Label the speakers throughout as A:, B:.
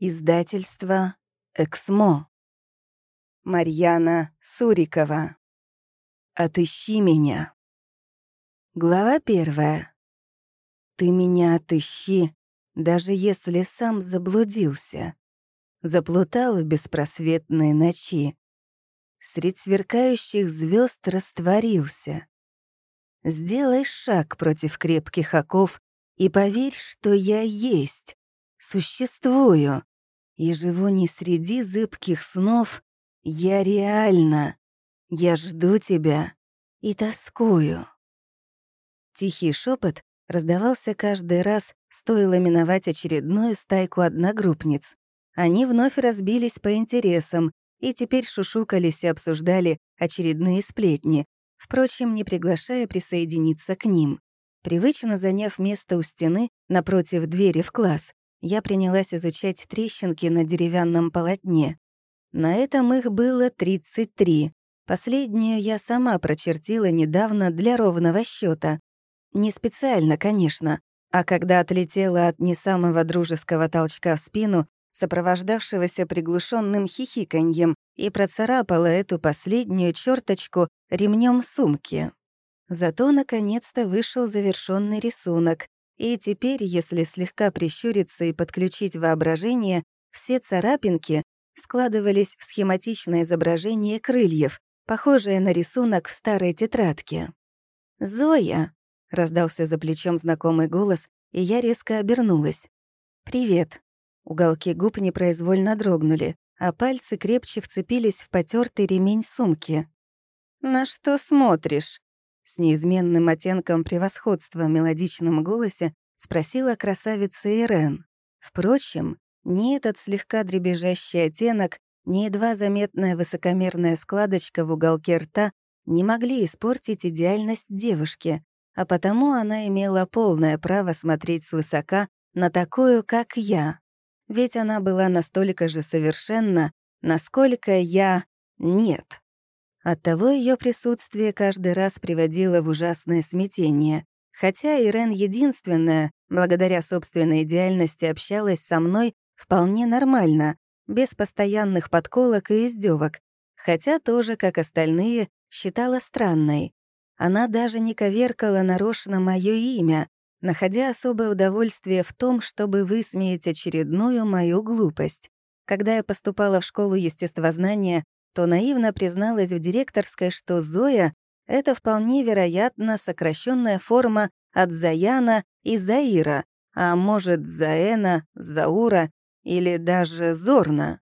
A: Издательство «Эксмо». Марьяна Сурикова. «Отыщи меня». Глава первая. «Ты меня отыщи, даже если сам заблудился. Заплутал в беспросветные ночи. Средь сверкающих звезд растворился. Сделай шаг против крепких оков и поверь, что я есть, существую и живу не среди зыбких снов, я реально. Я жду тебя и тоскую. Тихий шепот раздавался каждый раз, стоило миновать очередную стайку одногруппниц. Они вновь разбились по интересам и теперь шушукались и обсуждали очередные сплетни, впрочем, не приглашая присоединиться к ним. Привычно заняв место у стены напротив двери в класс, я принялась изучать трещинки на деревянном полотне. На этом их было 33. Последнюю я сама прочертила недавно для ровного счета. Не специально, конечно, а когда отлетела от не самого дружеского толчка в спину, сопровождавшегося приглушенным хихиканьем, и процарапала эту последнюю черточку ремнем сумки. Зато наконец-то вышел завершенный рисунок, и теперь, если слегка прищуриться и подключить воображение, все царапинки складывались в схематичное изображение крыльев, похожее на рисунок в старой тетрадке. «Зоя!» — раздался за плечом знакомый голос, и я резко обернулась. «Привет!» Уголки губ непроизвольно дрогнули, а пальцы крепче вцепились в потертый ремень сумки. «На что смотришь?» С неизменным оттенком превосходства в мелодичном голосе спросила красавица Ирен. Впрочем, ни этот слегка дребезжащий оттенок, ни едва заметная высокомерная складочка в уголке рта не могли испортить идеальность девушки, а потому она имела полное право смотреть свысока на такую, как я. Ведь она была настолько же совершенна, насколько я — нет. Оттого ее присутствие каждый раз приводило в ужасное смятение. Хотя Ирен единственная, благодаря собственной идеальности, общалась со мной вполне нормально, без постоянных подколок и издевок, хотя тоже, как остальные, считала странной. Она даже не коверкала нарочно мое имя, находя особое удовольствие в том, чтобы высмеять очередную мою глупость. Когда я поступала в школу естествознания, то наивно призналась в директорской, что Зоя — это вполне вероятно сокращенная форма от Заяна и Заира, а может, Заэна, Заура или даже Зорна.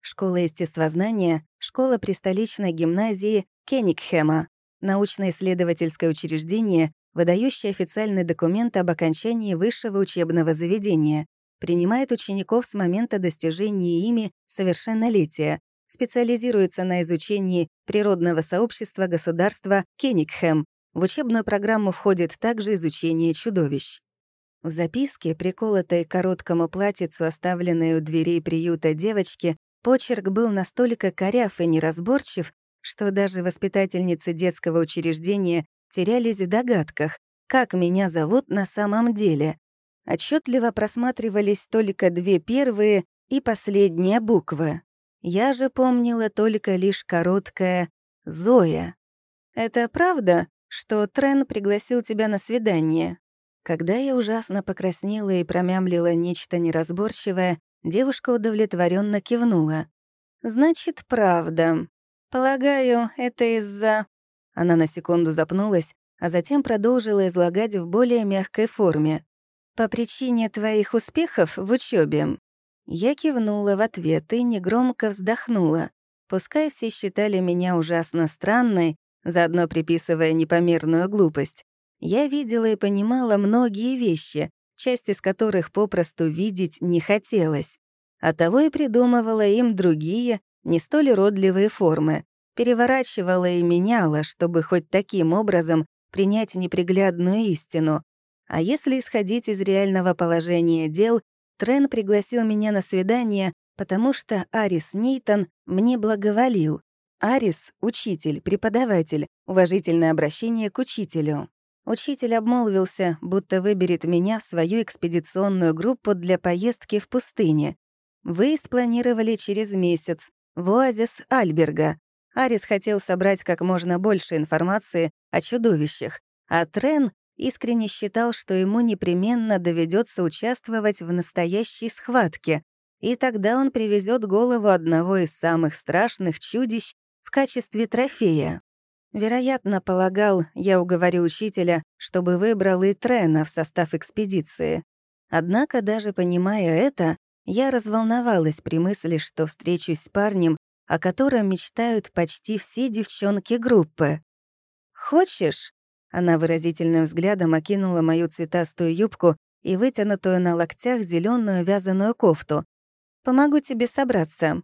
A: Школа естествознания — школа при столичной гимназии Кенигхема, научно-исследовательское учреждение, выдающее официальный документ об окончании высшего учебного заведения, принимает учеников с момента достижения ими совершеннолетия, специализируется на изучении природного сообщества государства Кенигхэм. В учебную программу входит также изучение чудовищ. В записке, приколотой к короткому платьицу, оставленной у дверей приюта девочки, почерк был настолько коряв и неразборчив, что даже воспитательницы детского учреждения терялись в догадках, как меня зовут на самом деле. Отчетливо просматривались только две первые и последние буквы. Я же помнила только лишь короткое «Зоя». «Это правда, что Трен пригласил тебя на свидание?» Когда я ужасно покраснела и промямлила нечто неразборчивое, девушка удовлетворенно кивнула. «Значит, правда. Полагаю, это из-за...» Она на секунду запнулась, а затем продолжила излагать в более мягкой форме. «По причине твоих успехов в учебе. Я кивнула в ответ и негромко вздохнула. Пускай все считали меня ужасно странной, заодно приписывая непомерную глупость, я видела и понимала многие вещи, часть из которых попросту видеть не хотелось. Оттого и придумывала им другие, не столь родливые формы, переворачивала и меняла, чтобы хоть таким образом принять неприглядную истину. А если исходить из реального положения дел, Трен пригласил меня на свидание, потому что Арис Нейтон мне благоволил. Арис — учитель, преподаватель, уважительное обращение к учителю. Учитель обмолвился, будто выберет меня в свою экспедиционную группу для поездки в пустыне. Выезд планировали через месяц в оазис Альберга. Арис хотел собрать как можно больше информации о чудовищах, а Трен искренне считал, что ему непременно доведется участвовать в настоящей схватке, и тогда он привезет голову одного из самых страшных чудищ в качестве трофея. Вероятно, полагал, я уговорю учителя, чтобы выбрал и Трена в состав экспедиции. Однако, даже понимая это, я разволновалась при мысли, что встречусь с парнем, о котором мечтают почти все девчонки группы. «Хочешь?» Она выразительным взглядом окинула мою цветастую юбку и вытянутую на локтях зеленую вязаную кофту. «Помогу тебе собраться».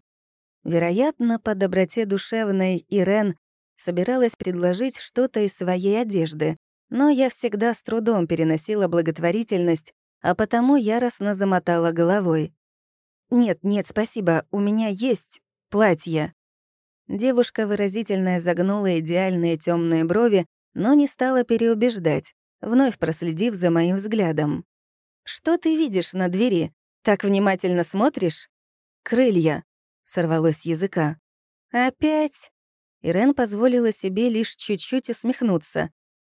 A: Вероятно, по доброте душевной Ирен собиралась предложить что-то из своей одежды, но я всегда с трудом переносила благотворительность, а потому яростно замотала головой. «Нет, нет, спасибо, у меня есть платье». Девушка выразительно загнула идеальные темные брови, но не стала переубеждать, вновь проследив за моим взглядом. «Что ты видишь на двери? Так внимательно смотришь?» «Крылья», — сорвалось с языка. «Опять?» Ирен позволила себе лишь чуть-чуть усмехнуться.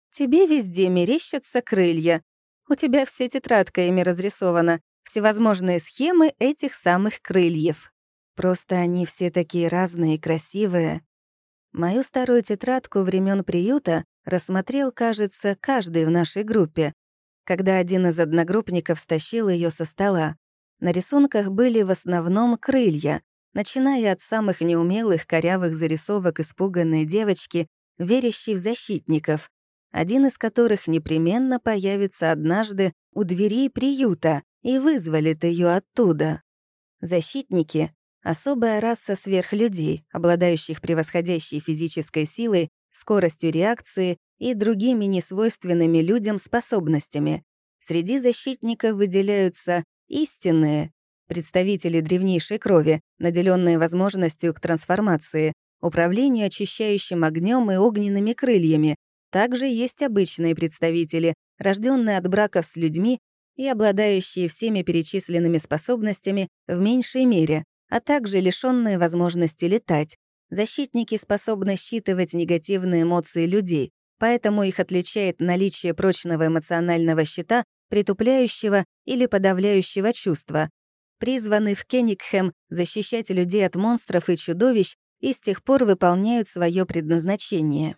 A: «Тебе везде мерещатся крылья. У тебя вся тетрадка ими разрисована, всевозможные схемы этих самых крыльев. Просто они все такие разные и красивые. Мою старую тетрадку времен приюта рассмотрел, кажется, каждый в нашей группе, когда один из одногруппников стащил ее со стола. На рисунках были в основном крылья, начиная от самых неумелых корявых зарисовок испуганной девочки, верящей в защитников, один из которых непременно появится однажды у дверей приюта и вызволит ее оттуда. Защитники — особая раса сверхлюдей, обладающих превосходящей физической силой, скоростью реакции и другими несвойственными людям способностями. Среди защитников выделяются истинные, представители древнейшей крови, наделенные возможностью к трансформации, управлению очищающим огнем и огненными крыльями. Также есть обычные представители, рожденные от браков с людьми и обладающие всеми перечисленными способностями в меньшей мере, а также лишенные возможности летать. Защитники способны считывать негативные эмоции людей, поэтому их отличает наличие прочного эмоционального щита, притупляющего или подавляющего чувства, призваны в Кенигхэм защищать людей от монстров и чудовищ и с тех пор выполняют свое предназначение.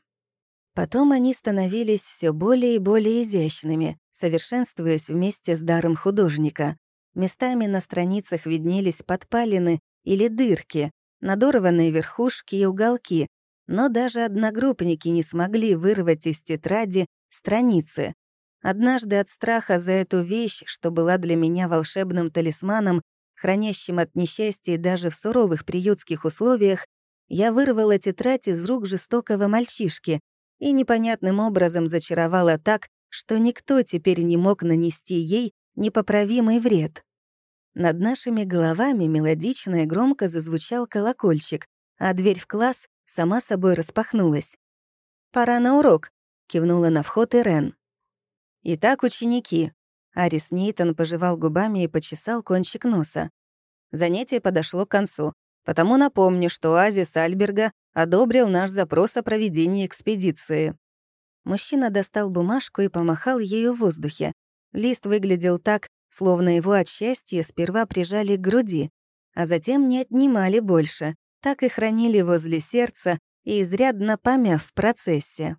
A: Потом они становились все более и более изящными, совершенствуясь вместе с даром художника. Местами на страницах виднелись подпалины или дырки, надорванные верхушки и уголки, но даже одногруппники не смогли вырвать из тетради страницы. Однажды от страха за эту вещь, что была для меня волшебным талисманом, хранящим от несчастья даже в суровых приютских условиях, я вырвала тетрадь из рук жестокого мальчишки и непонятным образом зачаровала так, что никто теперь не мог нанести ей непоправимый вред. Над нашими головами мелодично и громко зазвучал колокольчик, а дверь в класс сама собой распахнулась. «Пора на урок», — кивнула на вход Ирен. «Итак, ученики, Арис Нейтон пожевал губами и почесал кончик носа. Занятие подошло к концу, потому напомню, что Азис Альберга одобрил наш запрос о проведении экспедиции. Мужчина достал бумажку и помахал ею в воздухе. Лист выглядел так, словно его от счастья сперва прижали к груди, а затем не отнимали больше, так и хранили возле сердца и изрядно помяв в процессе.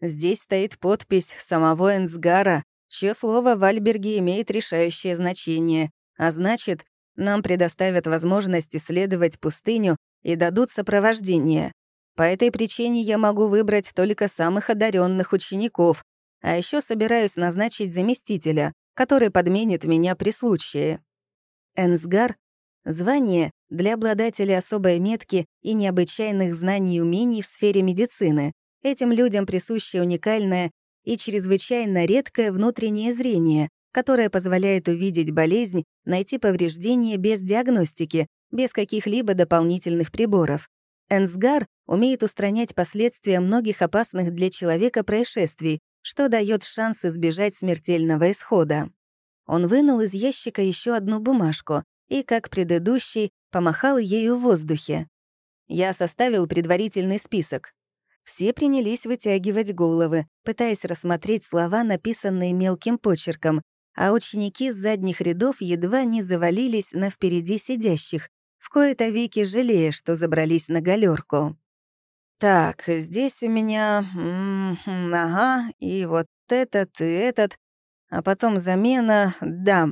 A: Здесь стоит подпись самого Энсгара, чье слово в Альберге имеет решающее значение, а значит, нам предоставят возможность исследовать пустыню и дадут сопровождение. По этой причине я могу выбрать только самых одаренных учеников, а еще собираюсь назначить заместителя, который подменит меня при случае. Энсгар — звание для обладателя особой метки и необычайных знаний и умений в сфере медицины. Этим людям присуще уникальное и чрезвычайно редкое внутреннее зрение, которое позволяет увидеть болезнь, найти повреждения без диагностики, без каких-либо дополнительных приборов. Энсгар умеет устранять последствия многих опасных для человека происшествий, что дает шанс избежать смертельного исхода. Он вынул из ящика еще одну бумажку и, как предыдущий, помахал ею в воздухе. Я составил предварительный список. Все принялись вытягивать головы, пытаясь рассмотреть слова, написанные мелким почерком, а ученики с задних рядов едва не завалились на впереди сидящих, в кои-то веки жалея, что забрались на галерку. «Так, здесь у меня... М -м, ага, и вот этот, и этот, а потом замена... Да.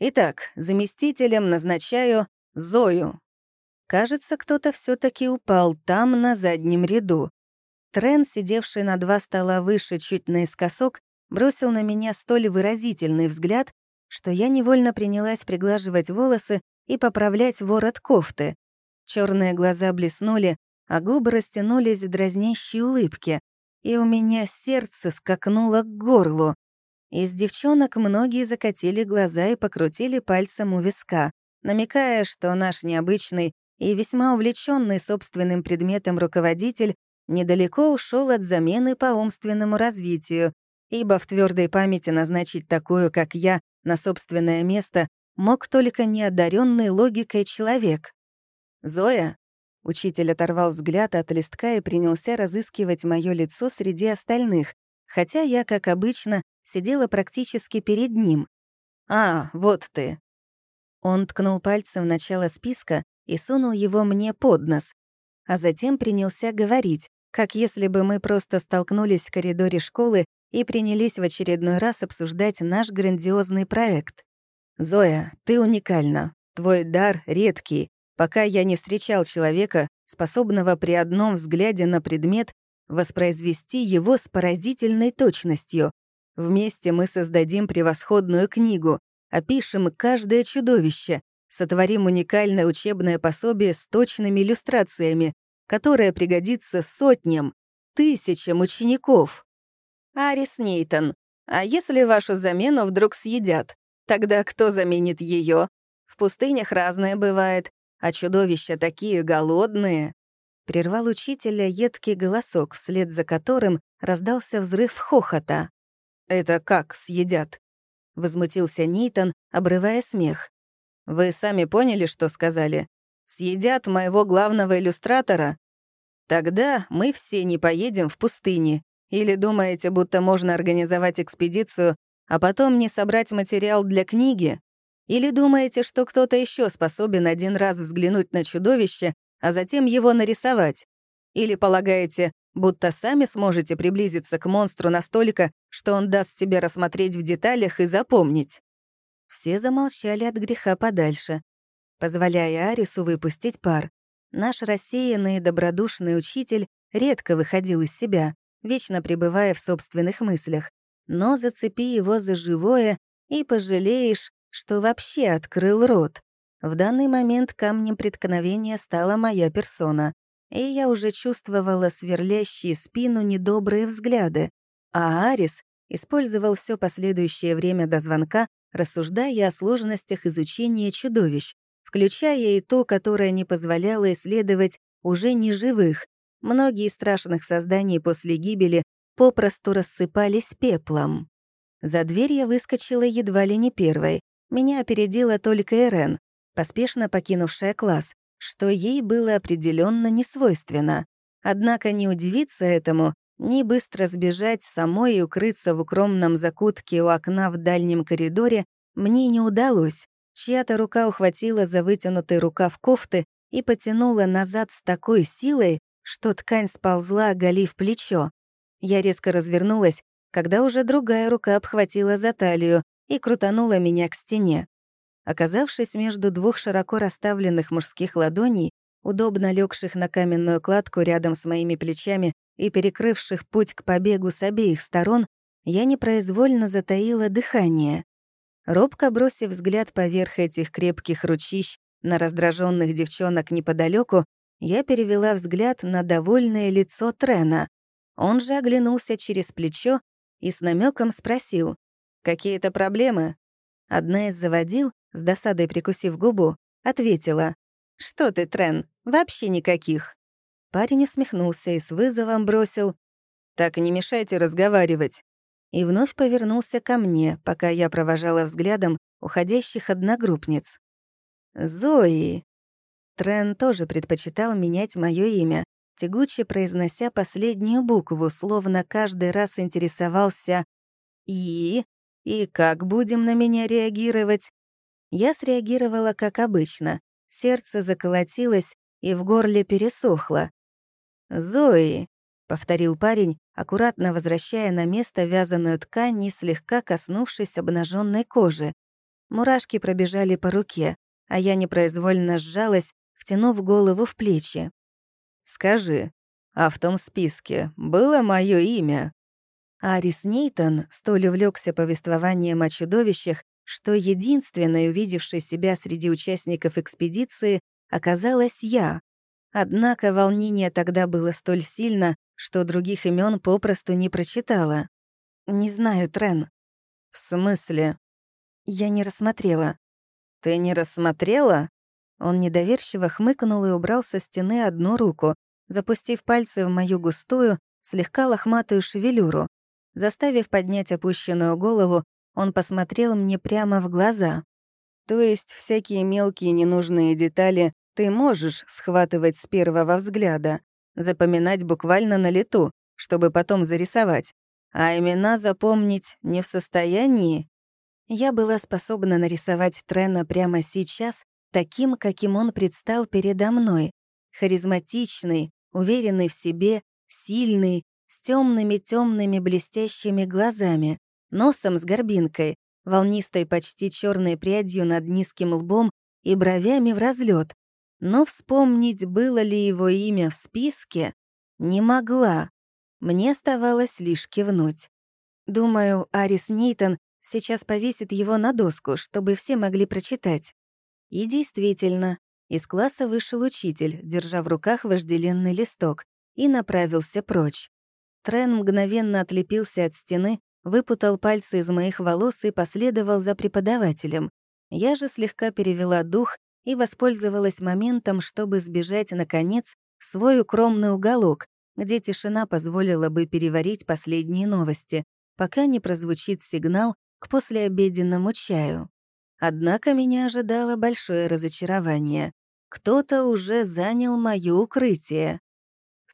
A: Итак, заместителем назначаю Зою». Кажется, кто-то все таки упал там, на заднем ряду. Трен, сидевший на два стола выше чуть наискосок, бросил на меня столь выразительный взгляд, что я невольно принялась приглаживать волосы и поправлять ворот кофты. Черные глаза блеснули, а губы растянулись в дразнящей улыбке, и у меня сердце скакнуло к горлу. Из девчонок многие закатили глаза и покрутили пальцем у виска, намекая, что наш необычный и весьма увлеченный собственным предметом руководитель недалеко ушел от замены по умственному развитию, ибо в твердой памяти назначить такую, как я, на собственное место мог только неодаренный логикой человек. «Зоя?» Учитель оторвал взгляд от листка и принялся разыскивать мое лицо среди остальных, хотя я, как обычно, сидела практически перед ним. «А, вот ты». Он ткнул пальцем в начало списка и сунул его мне под нос, а затем принялся говорить, как если бы мы просто столкнулись в коридоре школы и принялись в очередной раз обсуждать наш грандиозный проект. «Зоя, ты уникальна. Твой дар редкий. Пока я не встречал человека, способного при одном взгляде на предмет воспроизвести его с поразительной точностью. Вместе мы создадим превосходную книгу, опишем каждое чудовище, сотворим уникальное учебное пособие с точными иллюстрациями, которое пригодится сотням, тысячам учеников. Арис Нейтон, а если вашу замену вдруг съедят, тогда кто заменит ее? В пустынях разное бывает, а чудовища такие голодные. Прервал учителя едкий голосок, вслед за которым раздался взрыв хохота. «Это как съедят?» — возмутился Нейтон, обрывая смех. «Вы сами поняли, что сказали? Съедят моего главного иллюстратора? Тогда мы все не поедем в пустыне, или думаете, будто можно организовать экспедицию, а потом не собрать материал для книги? Или думаете, что кто-то еще способен один раз взглянуть на чудовище, а затем его нарисовать? Или полагаете, будто сами сможете приблизиться к монстру настолько, что он даст себе рассмотреть в деталях и запомнить? Все замолчали от греха подальше, позволяя Арису выпустить пар. Наш рассеянный и добродушный учитель редко выходил из себя, вечно пребывая в собственных мыслях. Но зацепи его за живое, и пожалеешь, что вообще открыл рот. В данный момент камнем преткновения стала моя персона, и я уже чувствовала сверлящие спину недобрые взгляды, а Арис использовал все последующее время до звонка, рассуждая о сложностях изучения чудовищ, включая и то, которое не позволяло исследовать уже неживых, Многие страшных созданий после гибели попросту рассыпались пеплом. За дверь я выскочила едва ли не первой. Меня опередила только Эрен, поспешно покинувшая класс, что ей было определенно несвойственно. Однако не удивиться этому, ни быстро сбежать самой и укрыться в укромном закутке у окна в дальнем коридоре мне не удалось. Чья-то рука ухватила за вытянутый рукав кофты и потянула назад с такой силой, что ткань сползла, оголив плечо. Я резко развернулась, когда уже другая рука обхватила за талию и крутанула меня к стене. Оказавшись между двух широко расставленных мужских ладоней, удобно легших на каменную кладку рядом с моими плечами и перекрывших путь к побегу с обеих сторон, я непроизвольно затаила дыхание. Робко бросив взгляд поверх этих крепких ручищ на раздраженных девчонок неподалеку, я перевела взгляд на довольное лицо Трена. Он же оглянулся через плечо и с намеком спросил, «Какие-то проблемы?» Одна из заводил, с досадой прикусив губу, ответила, «Что ты, Трен, вообще никаких». Парень усмехнулся и с вызовом бросил, «Так не мешайте разговаривать». И вновь повернулся ко мне, пока я провожала взглядом уходящих одногруппниц. Зои. Трен тоже предпочитал менять мое имя, тягуче произнося последнюю букву, словно каждый раз интересовался «И? И как будем на меня реагировать?» Я среагировала как обычно. Сердце заколотилось и в горле пересохло. «Зои», — повторил парень, аккуратно возвращая на место вязаную ткань и слегка коснувшись обнаженной кожи. Мурашки пробежали по руке, а я непроизвольно сжалась, втянув голову в плечи. «Скажи, а в том списке было мое имя?» Арис Нейтон столь увлекся повествованием о чудовищах, что единственной, увидевшей себя среди участников экспедиции, оказалась я. Однако волнение тогда было столь сильно, что других имен попросту не прочитала. «Не знаю, Трен». «В смысле?» Я не рассмотрела. «Ты не рассмотрела?» Он недоверчиво хмыкнул и убрал со стены одну руку, запустив пальцы в мою густую, слегка лохматую шевелюру. Заставив поднять опущенную голову, он посмотрел мне прямо в глаза. «То есть всякие мелкие ненужные детали ты можешь схватывать с первого взгляда, запоминать буквально на лету, чтобы потом зарисовать, а имена запомнить не в состоянии?» Я была способна нарисовать Трена прямо сейчас таким, каким он предстал передо мной. Харизматичный, уверенный в себе, сильный, с темными темными блестящими глазами, носом с горбинкой, волнистой почти черной прядью над низким лбом и бровями в разлет. Но вспомнить, было ли его имя в списке, не могла. Мне оставалось лишь кивнуть. Думаю, Арис Нейтон сейчас повесит его на доску, чтобы все могли прочитать. И действительно, из класса вышел учитель, держа в руках вожделенный листок, и направился прочь. Трен мгновенно отлепился от стены, выпутал пальцы из моих волос и последовал за преподавателем. Я же слегка перевела дух и воспользовалась моментом, чтобы сбежать, наконец, в свой укромный уголок, где тишина позволила бы переварить последние новости, пока не прозвучит сигнал к послеобеденному чаю. Однако меня ожидало большое разочарование. Кто-то уже занял моё укрытие.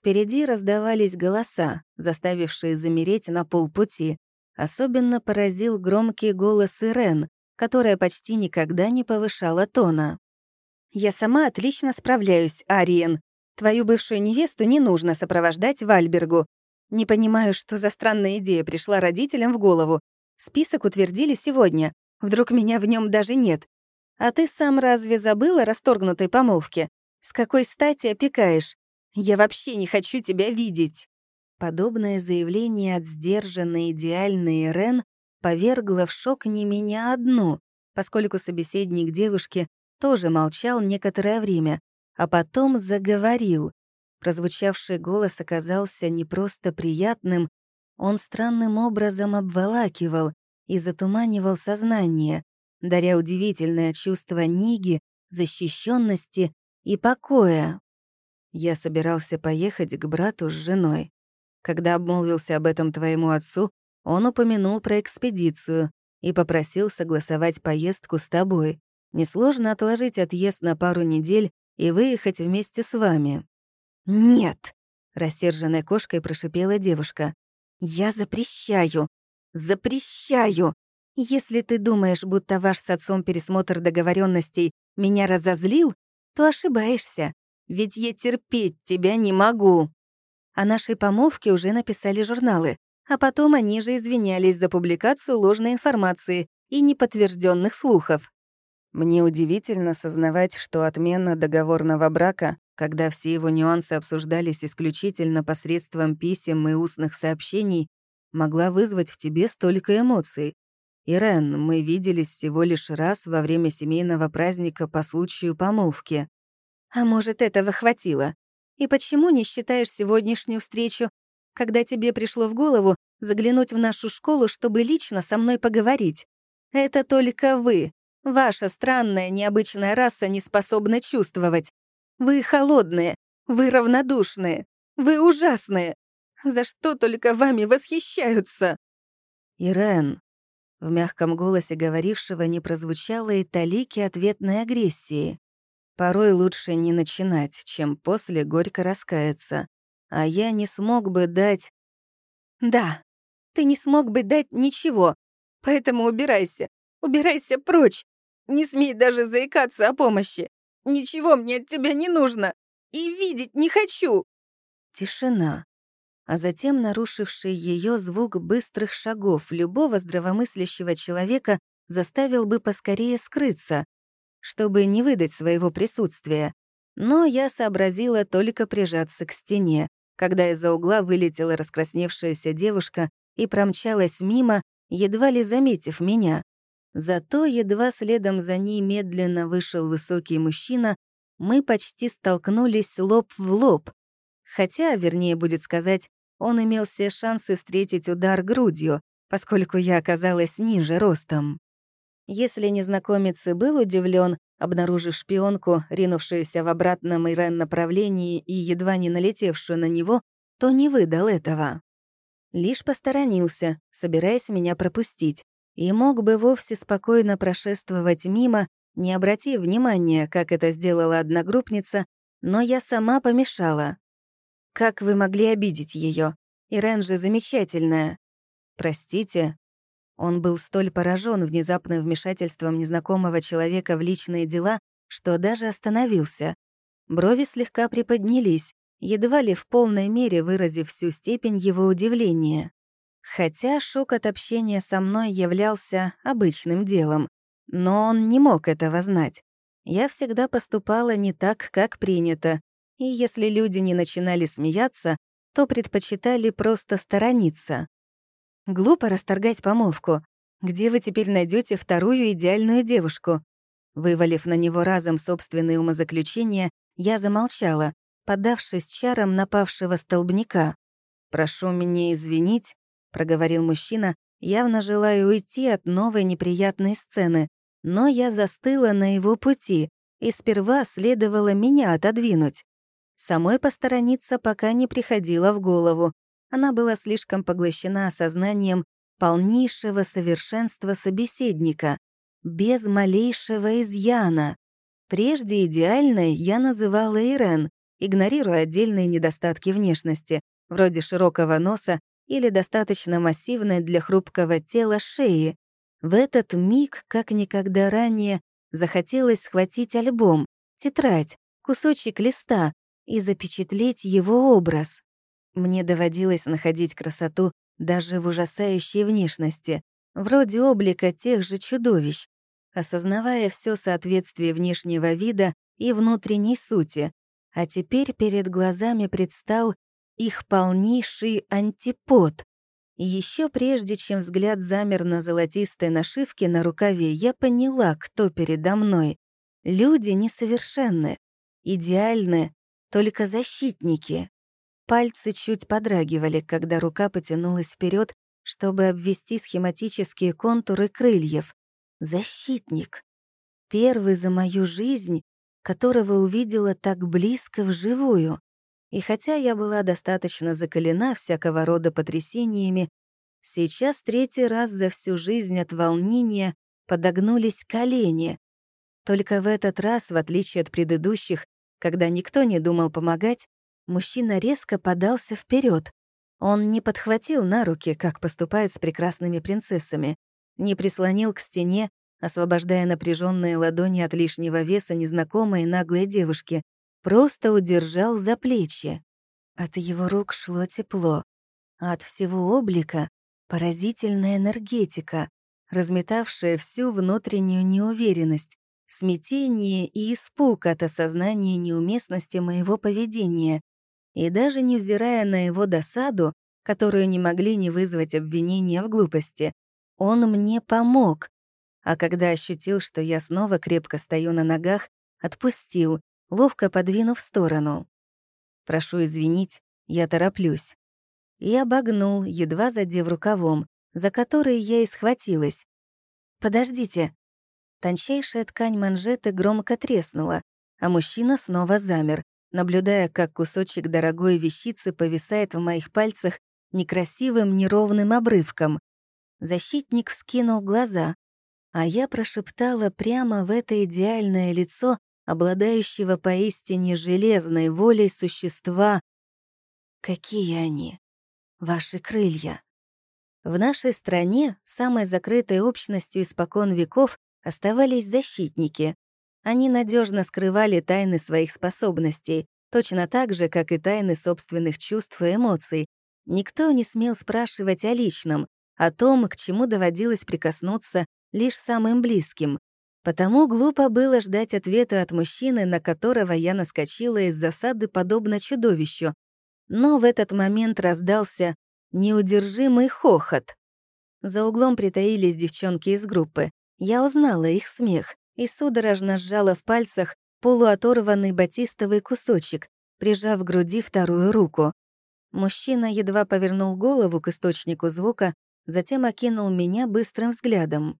A: Впереди раздавались голоса, заставившие замереть на полпути. Особенно поразил громкий голос Ирен, которая почти никогда не повышала тона. «Я сама отлично справляюсь, Ариен. Твою бывшую невесту не нужно сопровождать в Альбергу. Не понимаю, что за странная идея пришла родителям в голову. Список утвердили сегодня. Вдруг меня в нем даже нет. А ты сам разве забыл о расторгнутой помолвке? С какой стати опекаешь? Я вообще не хочу тебя видеть». Подобное заявление от сдержанной идеальной Рен повергло в шок не меня одну, поскольку собеседник девушки тоже молчал некоторое время, а потом заговорил. Прозвучавший голос оказался не просто приятным, он странным образом обволакивал, и затуманивал сознание, даря удивительное чувство неги, защищенности и покоя. Я собирался поехать к брату с женой. Когда обмолвился об этом твоему отцу, он упомянул про экспедицию и попросил согласовать поездку с тобой. Несложно отложить отъезд на пару недель и выехать вместе с вами». «Нет!» — рассерженной кошкой прошипела девушка. «Я запрещаю! Запрещаю! Если ты думаешь, будто ваш с отцом пересмотр договоренностей меня разозлил, то ошибаешься, ведь я терпеть тебя не могу. О нашей помолвке уже написали журналы, а потом они же извинялись за публикацию ложной информации и неподтвержденных слухов. Мне удивительно сознавать, что отмена договорного брака, когда все его нюансы обсуждались исключительно посредством писем и устных сообщений, могла вызвать в тебе столько эмоций. Ирен, мы виделись всего лишь раз во время семейного праздника по случаю помолвки. А может, этого хватило? И почему не считаешь сегодняшнюю встречу, когда тебе пришло в голову заглянуть в нашу школу, чтобы лично со мной поговорить? Это только вы, ваша странная, необычная раса не способна чувствовать. Вы холодные, вы равнодушные, вы ужасные. За что только вами восхищаются?» «Ирен», В мягком голосе говорившего не прозвучало и талики ответной агрессии. Порой лучше не начинать, чем после горько раскаяться. А я не смог бы дать...
B: Да, ты не смог бы дать ничего, поэтому убирайся. Убирайся прочь. Не смей даже заикаться о помощи. Ничего мне от тебя не нужно. И видеть не хочу.
A: Тишина. А затем нарушивший ее звук быстрых шагов любого здравомыслящего человека заставил бы поскорее скрыться, чтобы не выдать своего присутствия. Но я сообразила только прижаться к стене, когда из-за угла вылетела раскрасневшаяся девушка и промчалась мимо, едва ли заметив меня. Зато едва следом за ней медленно вышел высокий мужчина, мы почти столкнулись лоб в лоб. Хотя, вернее будет сказать, он имел все шансы встретить удар грудью, поскольку я оказалась ниже ростом. Если незнакомец и был удивлен, обнаружив шпионку, ринувшуюся в обратном Ирен направлении и едва не налетевшую на него, то не выдал этого. Лишь посторонился, собираясь меня пропустить, и мог бы вовсе спокойно прошествовать мимо, не обратив внимания, как это сделала одногруппница, но я сама помешала. Как вы могли обидеть ее? Ирен же замечательная. Простите, он был столь поражен внезапным вмешательством незнакомого человека в личные дела, что даже остановился. Брови слегка приподнялись, едва ли в полной мере выразив всю степень его удивления. Хотя шок от общения со мной являлся обычным делом, но он не мог этого знать. Я всегда поступала не так, как принято, и если люди не начинали смеяться, то предпочитали просто сторониться. Глупо расторгать помолвку. Где вы теперь найдете вторую идеальную девушку? Вывалив на него разом собственные умозаключения, я замолчала, подавшись чарам напавшего столбняка. «Прошу меня извинить», — проговорил мужчина, явно желая уйти от новой неприятной сцены, но я застыла на его пути, и сперва следовало меня отодвинуть. Самой посторониться пока не приходило в голову, она была слишком поглощена осознанием полнейшего совершенства собеседника, без малейшего изъяна. Прежде идеальной я называла Ирен, игнорируя отдельные недостатки внешности, вроде широкого носа или достаточно массивной для хрупкого тела шеи. В этот миг, как никогда ранее, захотелось схватить альбом, тетрадь, кусочек листа и запечатлеть его образ. Мне доводилось находить красоту даже в ужасающей внешности, вроде облика тех же чудовищ, осознавая все соответствие внешнего вида и внутренней сути, а теперь перед глазами предстал их полнейший антипод. Еще прежде, чем взгляд замер на золотистой нашивке на рукаве, я поняла, кто передо мной. Люди несовершенны, идеальны, только защитники. Пальцы чуть подрагивали, когда рука потянулась вперед, чтобы обвести схематические контуры крыльев. Защитник. Первый за мою жизнь, которого увидела так близко вживую. И хотя я была достаточно закалена всякого рода потрясениями, сейчас третий раз за всю жизнь от волнения подогнулись колени. Только в этот раз, в отличие от предыдущих, когда никто не думал помогать, мужчина резко подался вперед. Он не подхватил на руки, как поступают с прекрасными принцессами, не прислонил к стене, освобождая напряженные ладони от лишнего веса незнакомой наглой девушки, просто удержал за плечи. От его рук шло тепло, а от всего облика — поразительная энергетика, разметавшая всю внутреннюю неуверенность, смятение и испуг от осознания неуместности моего поведения, и даже невзирая на его досаду, которую не могли не вызвать обвинения в глупости, он мне помог. А когда ощутил, что я снова крепко стою на ногах, отпустил, ловко подвинув в сторону. «Прошу извинить, я тороплюсь». И обогнул, едва задев рукавом, за который я и схватилась. «Подождите». Тончайшая ткань манжеты громко треснула, а мужчина снова замер, наблюдая, как кусочек дорогой вещицы повисает в моих пальцах некрасивым неровным обрывком. Защитник вскинул глаза, а я прошептала прямо в это идеальное лицо, обладающего поистине железной волей существа. Какие они? Ваши крылья. В нашей стране, самой закрытой общностью испокон веков, оставались защитники. Они надежно скрывали тайны своих способностей, точно так же, как и тайны собственных чувств и эмоций. Никто не смел спрашивать о личном, о том, к чему доводилось прикоснуться лишь самым близким. Потому глупо было ждать ответа от мужчины, на которого я наскочила из засады подобно чудовищу. Но в этот момент раздался неудержимый хохот. За углом притаились девчонки из группы. Я узнала их смех и судорожно сжала в пальцах полуоторванный батистовый кусочек, прижав к груди вторую руку. Мужчина едва повернул голову к источнику звука, затем окинул меня быстрым взглядом.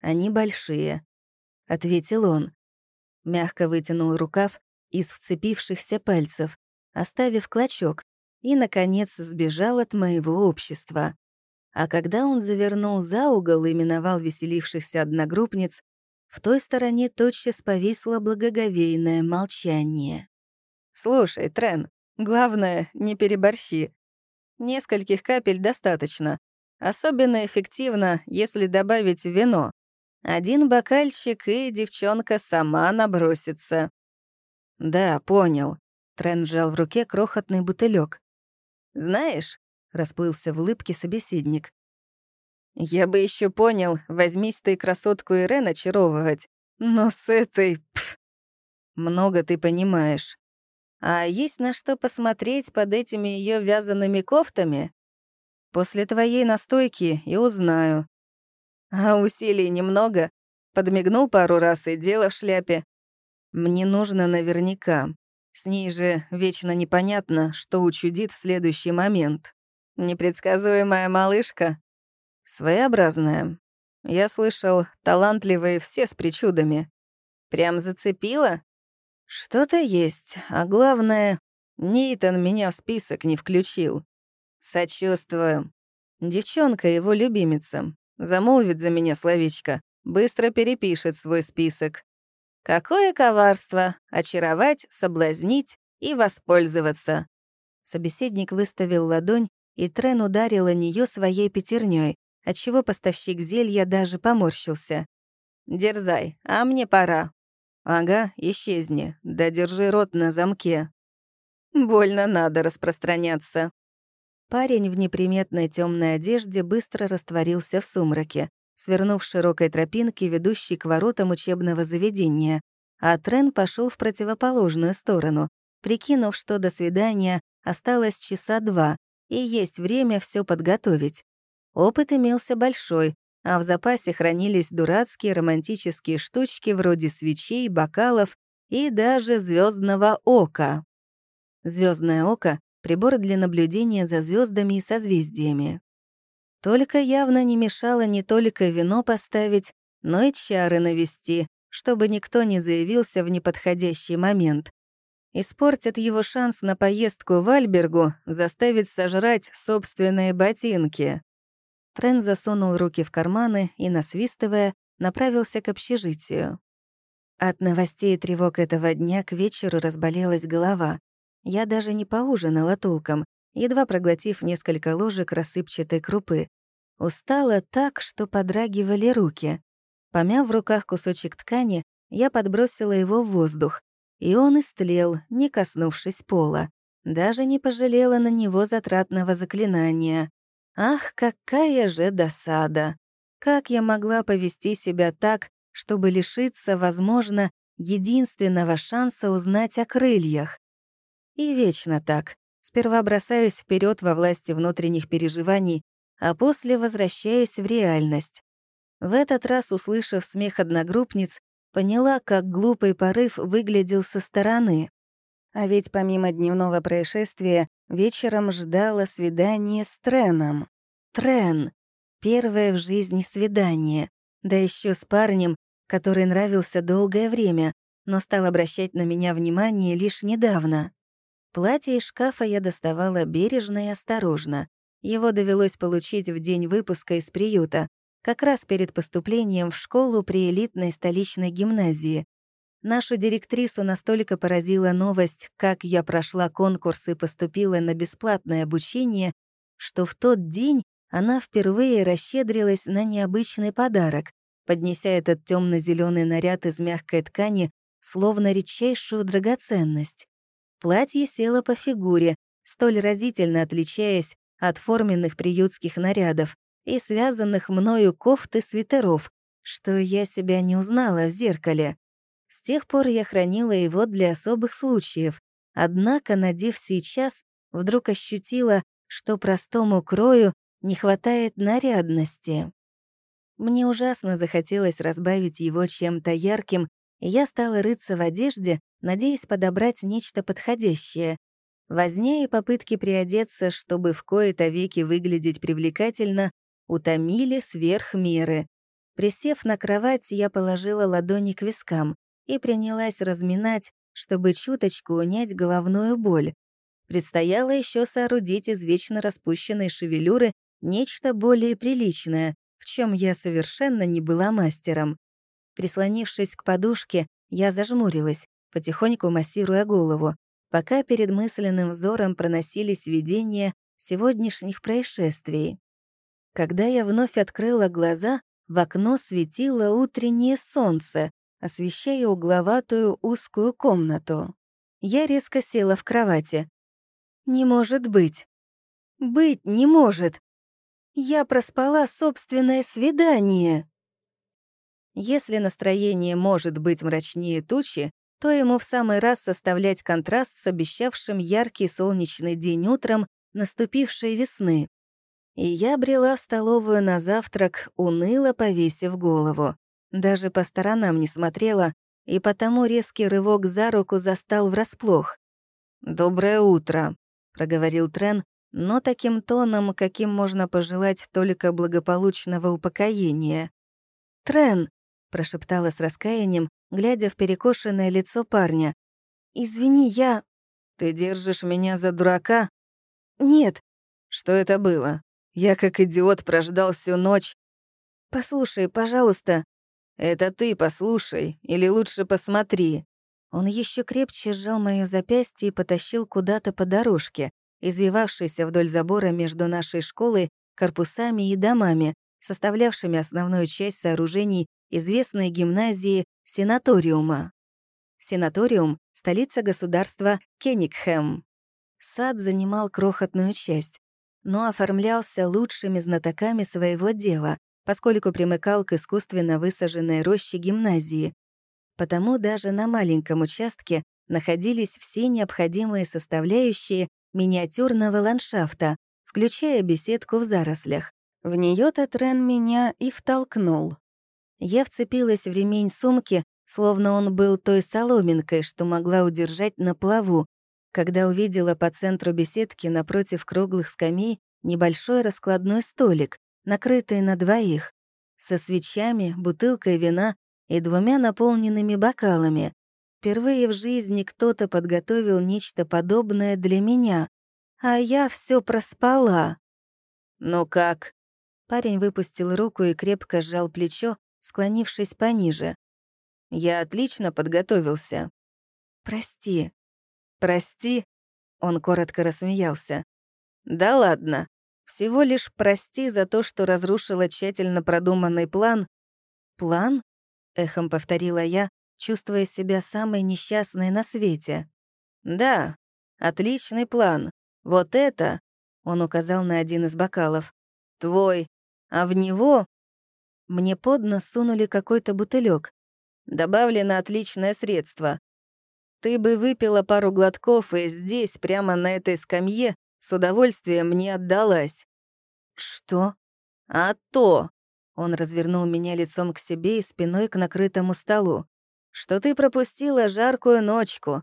A: «Они большие», — ответил он. Мягко вытянул рукав из вцепившихся пальцев, оставив клочок, и, наконец, сбежал от моего общества. А когда он завернул за угол и миновал веселившихся одногруппниц, в той стороне тотчас повисло благоговейное молчание. «Слушай, Трен, главное, не переборщи. Нескольких капель достаточно. Особенно эффективно, если добавить вино. Один бокальчик, и девчонка сама набросится». «Да, понял». Трен сжал в руке крохотный бутылек. «Знаешь», — расплылся в улыбке собеседник, «я бы еще понял, возьмись ты красотку Ирен очаровывать, но с этой... Пф, много ты понимаешь. А есть на что посмотреть под этими ее вязаными кофтами? После твоей настойки и узнаю. А усилий немного. Подмигнул пару раз и дело в шляпе. Мне нужно наверняка. С ней же вечно непонятно, что учудит в следующий момент. Непредсказуемая малышка. Своеобразная. Я слышал, талантливые все с причудами. Прям зацепила? Что-то есть, а главное, Нейтан меня в список не включил. Сочувствую. Девчонка его любимица. Замолвит за меня словечко, быстро перепишет свой список. Какое коварство — очаровать, соблазнить и воспользоваться. Собеседник выставил ладонь, и Трен ударил о нее своей пятерней, отчего поставщик зелья даже поморщился. «Дерзай, а мне пора». «Ага, исчезни, да держи рот на замке». «Больно надо распространяться». Парень в неприметной темной одежде быстро растворился в сумраке, свернув широкой тропинки, ведущей к воротам учебного заведения, а Трен пошел в противоположную сторону, прикинув, что до свидания осталось часа два, и есть время все подготовить. Опыт имелся большой, а в запасе хранились дурацкие романтические штучки вроде свечей, бокалов и даже звездного ока. Звездное око — прибор для наблюдения за звездами и созвездиями. Только явно не мешало не только вино поставить, но и чары навести, чтобы никто не заявился в неподходящий момент. Испортит его шанс на поездку в Альбергу, заставит сожрать собственные ботинки. Трен засунул руки в карманы и, насвистывая, направился к общежитию. От новостей и тревог этого дня к вечеру разболелась голова. Я даже не поужинала толком, едва проглотив несколько ложек рассыпчатой крупы. Устала так, что подрагивали руки. Помяв в руках кусочек ткани, я подбросила его в воздух, и он истлел, не коснувшись пола. Даже не пожалела на него затратного заклинания. Ах, какая же досада! Как я могла повести себя так, чтобы лишиться, возможно, единственного шанса узнать о крыльях? И вечно так. Сперва бросаюсь вперед во власти внутренних переживаний, а после возвращаюсь в реальность. В этот раз, услышав смех одногруппниц, поняла, как глупый порыв выглядел со стороны. А ведь помимо дневного происшествия, вечером ждало свидание с Треном. Трен. Первое в жизни свидание. Да еще с парнем, который нравился долгое время, но стал обращать на меня внимание лишь недавно. Платье из шкафа я доставала бережно и осторожно.
B: Его довелось получить в день выпуска из приюта, как раз перед поступлением в школу при элитной столичной гимназии. Нашу директрису настолько поразила новость, как я прошла конкурс и поступила на бесплатное обучение, что в тот день она впервые расщедрилась на необычный подарок, поднеся этот темно зеленый наряд из мягкой ткани, словно редчайшую драгоценность. Платье село по фигуре, столь разительно отличаясь от форменных приютских нарядов и связанных мною кофт и свитеров, что я себя не узнала в зеркале. С тех пор я хранила его для особых случаев, однако, надев сейчас, вдруг ощутила, что простому крою не хватает нарядности. Мне ужасно захотелось разбавить его чем-то ярким, и я стала рыться в одежде, надеясь подобрать нечто подходящее, Возня и попытки приодеться, чтобы в кои-то веки выглядеть привлекательно, утомили сверх меры. Присев на кровать, я положила ладони к вискам и принялась разминать, чтобы чуточку унять головную боль. Предстояло еще соорудить из вечно распущенной шевелюры нечто более приличное, в чем я совершенно не была мастером. Прислонившись к подушке, я зажмурилась, потихоньку массируя голову пока перед мысленным взором проносились видения сегодняшних происшествий. Когда я вновь открыла глаза, в окно светило утреннее солнце, освещая угловатую узкую комнату. Я резко села в кровати. «Не может быть! Быть не может! Я проспала собственное свидание!» Если настроение может быть мрачнее тучи, то ему в самый раз составлять контраст с обещавшим яркий солнечный день утром наступившей весны. И я брела в столовую на завтрак, уныло повесив голову. Даже по сторонам не смотрела, и потому резкий рывок за руку застал врасплох. «Доброе утро», — проговорил Трен, но таким тоном, каким можно пожелать только благополучного упокоения. «Трен», — прошептала с раскаянием, глядя в перекошенное лицо парня. «Извини, я...» «Ты держишь меня за дурака?» «Нет». «Что это было? Я как идиот прождал всю ночь». «Послушай, пожалуйста». «Это ты послушай, или лучше посмотри». Он еще крепче сжал моё запястье и потащил куда-то по дорожке, извивавшейся вдоль забора между нашей школой, корпусами и домами, составлявшими основную часть сооружений известной гимназии Сенаториума. Сенаториум — столица государства Кенигхэм. Сад занимал крохотную часть, но оформлялся лучшими знатоками своего дела, поскольку примыкал к искусственно высаженной роще гимназии. Потому даже на маленьком участке находились все необходимые составляющие миниатюрного ландшафта, включая беседку в зарослях. В нее-то Трен меня и втолкнул. Я вцепилась в ремень сумки, словно он был той соломинкой, что могла удержать на плаву, когда увидела по центру беседки напротив круглых скамей небольшой раскладной столик, накрытый на двоих, со свечами, бутылкой вина и двумя наполненными бокалами. Впервые в жизни кто-то подготовил нечто подобное для меня, а я все проспала. «Ну как?» Парень выпустил руку и крепко сжал плечо, склонившись пониже. «Я отлично подготовился». «Прости». «Прости?» Он коротко рассмеялся. «Да ладно. Всего лишь прости за то, что разрушила тщательно продуманный план». «План?» — эхом повторила я, чувствуя себя самой несчастной на свете. «Да, отличный план. Вот это...» — он указал на один из бокалов. «Твой. А в него мне под нос сунули какой-то бутылек. Добавлено отличное средство. Ты бы выпила пару глотков, и здесь, прямо на этой скамье, с удовольствием мне отдалась. Что? А то. Он развернул меня лицом к себе и спиной к накрытому столу. Что ты пропустила жаркую ночку.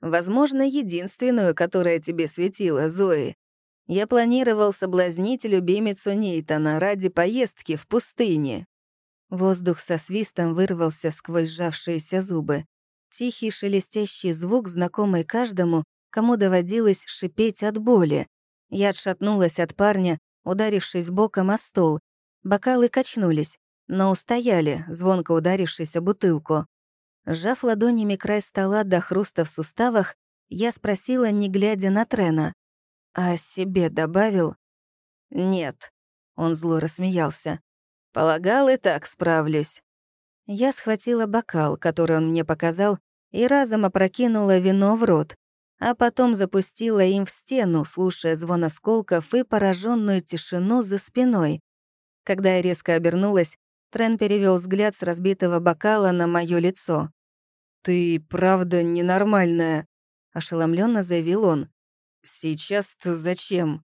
B: Возможно, единственную, которая тебе светила, Зои. Я планировал соблазнить любимицу Нейтана ради поездки в пустыне. Воздух со свистом вырвался сквозь сжавшиеся зубы. Тихий шелестящий звук, знакомый каждому, кому доводилось шипеть от боли. Я отшатнулась от парня, ударившись боком о стол. Бокалы качнулись, но устояли, звонко ударившись о бутылку. Сжав ладонями край стола до хруста в суставах, я спросила, не глядя на Трена. «А себе добавил?» «Нет», — он зло рассмеялся. «Полагал, и так справлюсь». Я схватила бокал, который он мне показал, и разом опрокинула вино в рот, а потом запустила им в стену, слушая звон осколков и пораженную тишину за спиной. Когда я резко обернулась, Трен перевел взгляд с разбитого бокала на мое лицо. «Ты правда ненормальная», — ошеломленно заявил он. «Сейчас-то зачем?»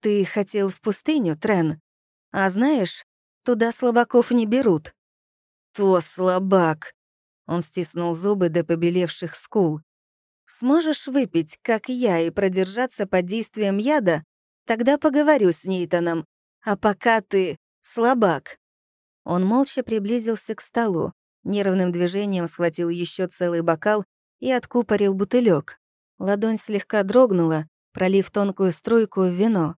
B: «Ты хотел в пустыню, Трен. А знаешь, туда слабаков не берут». «То слабак!» Он стиснул зубы до побелевших скул. «Сможешь выпить, как я, и продержаться под действием яда? Тогда поговорю с Нейтаном. А пока ты слабак». Он молча приблизился к столу, Нервным движением схватил еще целый бокал и откупорил бутылек. Ладонь слегка дрогнула, пролив тонкую струйку в вино.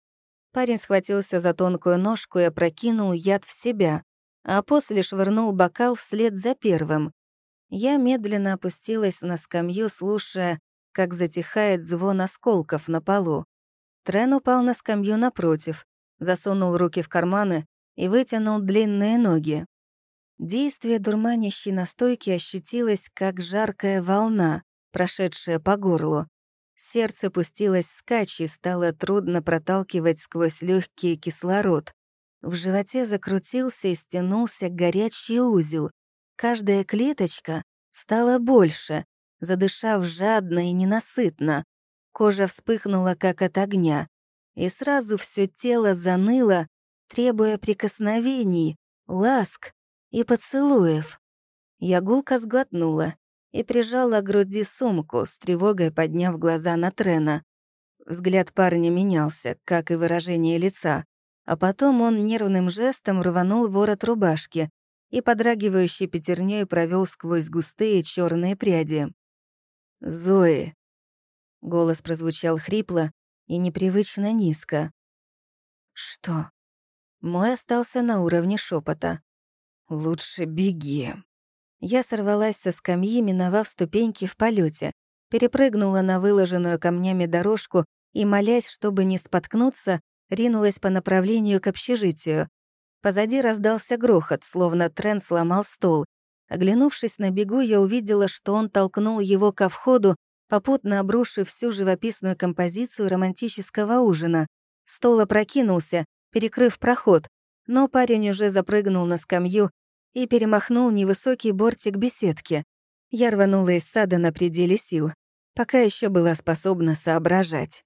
B: Парень схватился за тонкую ножку и опрокинул яд в себя, а после швырнул бокал вслед за первым. Я медленно опустилась на скамью, слушая, как затихает звон осколков на полу. Трен упал на скамью напротив, засунул руки в карманы и вытянул длинные ноги. Действие дурманящей настойки ощутилось, как жаркая волна, прошедшая по горлу. Сердце пустилось скачь и стало трудно проталкивать сквозь легкий кислород. В животе закрутился и стянулся горячий узел. Каждая клеточка стала больше, задышав жадно и ненасытно. Кожа вспыхнула, как от огня, и сразу все тело заныло, требуя прикосновений, ласк, и поцелуев. Я гулко сглотнула и прижала к груди сумку, с тревогой подняв глаза на Трена. Взгляд парня менялся, как и выражение лица, а потом он нервным жестом рванул ворот рубашки и подрагивающей пятерней провел сквозь густые черные пряди. «Зои!» Голос прозвучал хрипло и непривычно низко. «Что?» Мой остался на уровне шепота. «Лучше беги». Я сорвалась со скамьи, миновав ступеньки в полете, перепрыгнула на выложенную камнями дорожку и, молясь, чтобы не споткнуться, ринулась по направлению к общежитию. Позади раздался грохот, словно Трен сломал стол. Оглянувшись на бегу, я увидела, что он толкнул его ко входу, попутно обрушив всю живописную композицию романтического ужина. Стол опрокинулся, перекрыв проход, но парень уже запрыгнул на скамью и перемахнул невысокий бортик беседки. Я рванула из сада на пределе сил, пока еще была способна соображать.